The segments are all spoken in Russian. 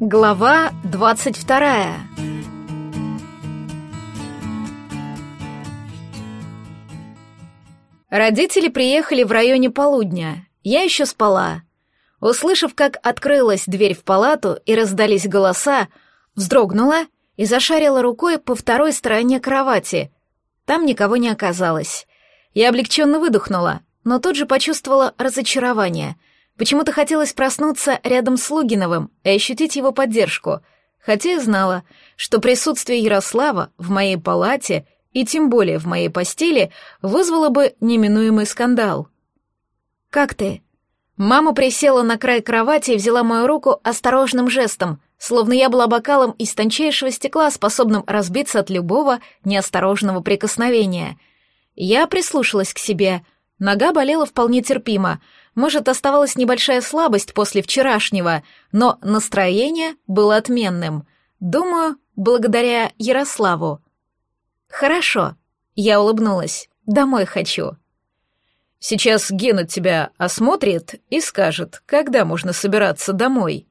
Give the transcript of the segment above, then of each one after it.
Глава двадцать вторая. Родители приехали в районе полудня. Я еще спала. Услышав, как открылась дверь в палату и раздались голоса, вздрогнула и зашарила рукой по второй стороне кровати. Там никого не оказалось. Я облегченно выдохнула, но тут же почувствовала разочарование — Почему-то хотелось проснуться рядом с Лугиновым и ощутить его поддержку, хотя и знала, что присутствие Ярослава в моей палате и тем более в моей постели вызвало бы неминуемый скандал. «Как ты?» Мама присела на край кровати и взяла мою руку осторожным жестом, словно я была бокалом из тончайшего стекла, способным разбиться от любого неосторожного прикосновения. Я прислушалась к себе. Нога болела вполне терпимо — может, оставалась небольшая слабость после вчерашнего, но настроение было отменным. Думаю, благодаря Ярославу. Хорошо, я улыбнулась. Домой хочу. Сейчас Гена тебя осмотрит и скажет, когда можно собираться домой.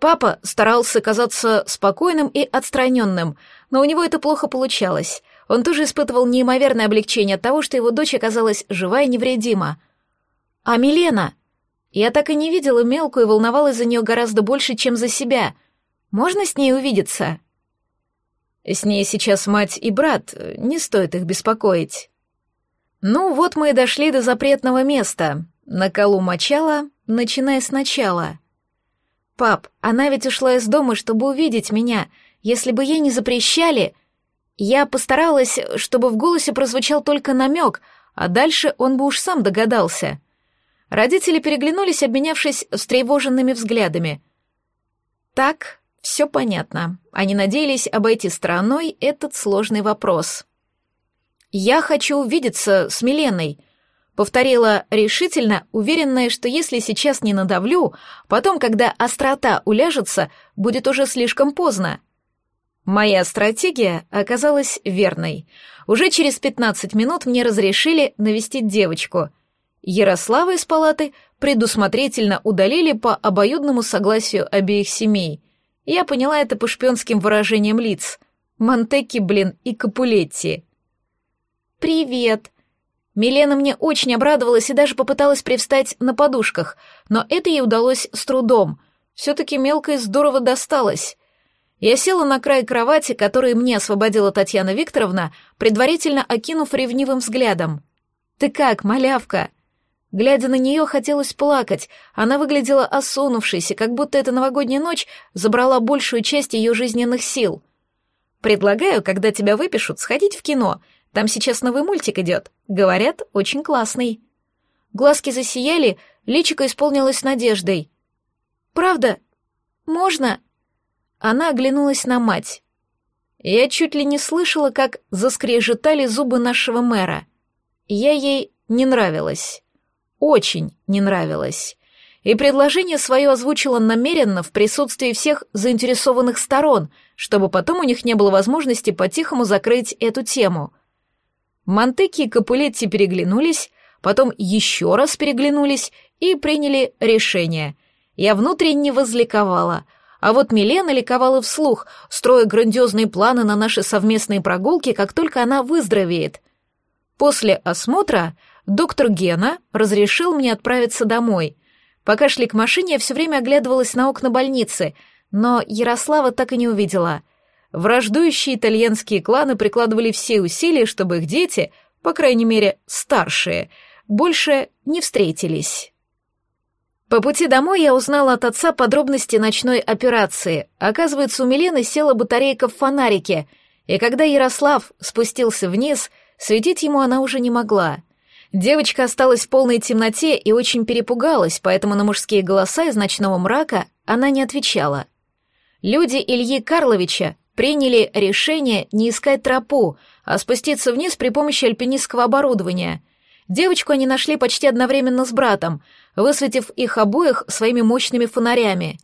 Папа старался казаться спокойным и отстраненным, но у него это плохо получалось. Он тоже испытывал неимоверное облегчение от того, что его дочь оказалась жива и невредима — а Милена? Я так и не видела мелкую и волновалась за нее гораздо больше, чем за себя. Можно с ней увидеться? С ней сейчас мать и брат, не стоит их беспокоить. Ну вот мы и дошли до запретного места. На колу мочала, начиная сначала. Пап, она ведь ушла из дома, чтобы увидеть меня. Если бы ей не запрещали... Я постаралась, чтобы в голосе прозвучал только намек, а дальше он бы уж сам догадался — Родители переглянулись, обменявшись встревоженными взглядами. Так, все понятно. Они надеялись обойти стороной этот сложный вопрос. «Я хочу увидеться с Миленой», — повторила решительно, уверенная, что если сейчас не надавлю, потом, когда острота уляжется, будет уже слишком поздно. Моя стратегия оказалась верной. Уже через пятнадцать минут мне разрешили навестить девочку — Ярослава из палаты предусмотрительно удалили по обоюдному согласию обеих семей. Я поняла это по шпионским выражениям лиц. Монтекки, блин, и Капулетти. «Привет!» Милена мне очень обрадовалась и даже попыталась привстать на подушках, но это ей удалось с трудом. Все-таки мелкой здорово досталось. Я села на край кровати, который мне освободила Татьяна Викторовна, предварительно окинув ревнивым взглядом. «Ты как, малявка?» Глядя на нее, хотелось плакать. Она выглядела осунувшейся, как будто эта новогодняя ночь забрала большую часть ее жизненных сил. «Предлагаю, когда тебя выпишут, сходить в кино. Там сейчас новый мультик идет. Говорят, очень классный». Глазки засияли, личико исполнилось надеждой. «Правда? Можно?» Она оглянулась на мать. Я чуть ли не слышала, как заскрежетали зубы нашего мэра. Я ей не нравилась очень не нравилось. И предложение свое озвучила намеренно в присутствии всех заинтересованных сторон, чтобы потом у них не было возможности по-тихому закрыть эту тему. Монтеки и Капулетти переглянулись, потом еще раз переглянулись и приняли решение. Я внутренне возликовала, а вот Милена ликовала вслух, строя грандиозные планы на наши совместные прогулки, как только она выздоровеет. После осмотра доктор Гена разрешил мне отправиться домой. Пока шли к машине, я все время оглядывалась на окна больницы, но Ярослава так и не увидела. Враждующие итальянские кланы прикладывали все усилия, чтобы их дети, по крайней мере, старшие, больше не встретились. По пути домой я узнала от отца подробности ночной операции. Оказывается, у Милены села батарейка в фонарике, и когда Ярослав спустился вниз, светить ему она уже не могла — Девочка осталась в полной темноте и очень перепугалась, поэтому на мужские голоса из ночного мрака она не отвечала. Люди Ильи Карловича приняли решение не искать тропу, а спуститься вниз при помощи альпинистского оборудования. Девочку они нашли почти одновременно с братом, высветив их обоих своими мощными фонарями.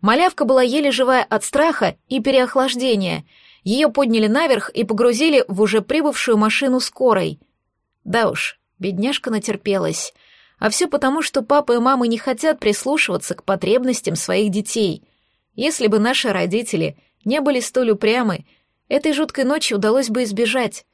Малявка была еле живая от страха и переохлаждения. Ее подняли наверх и погрузили в уже прибывшую машину скорой. Да уж, Бедняжка натерпелась. А все потому, что папа и мама не хотят прислушиваться к потребностям своих детей. Если бы наши родители не были столь упрямы, этой жуткой ночи удалось бы избежать.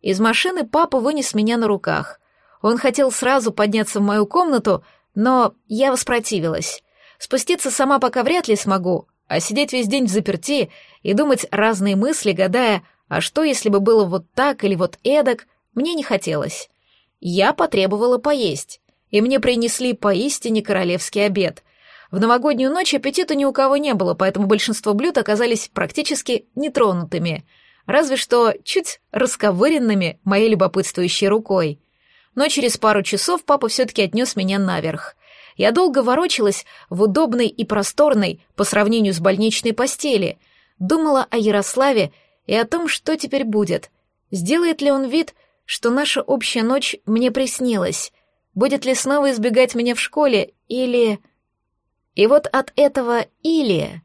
Из машины папа вынес меня на руках. Он хотел сразу подняться в мою комнату, но я воспротивилась. Спуститься сама пока вряд ли смогу, а сидеть весь день в заперти и думать разные мысли, гадая, а что, если бы было вот так или вот эдак, мне не хотелось. Я потребовала поесть, и мне принесли поистине королевский обед. В новогоднюю ночь аппетита ни у кого не было, поэтому большинство блюд оказались практически нетронутыми, разве что чуть расковыренными моей любопытствующей рукой. Но через пару часов папа все-таки отнес меня наверх. Я долго ворочалась в удобной и просторной по сравнению с больничной постели, думала о Ярославе и о том, что теперь будет. Сделает ли он вид, что наша общая ночь мне приснилась? Будет ли снова избегать меня в школе или... И вот от этого «или»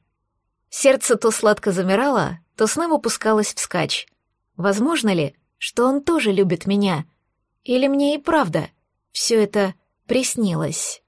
сердце то сладко замирало, то снова пускалось вскачь. Возможно ли, что он тоже любит меня? Или мне и правда все это приснилось?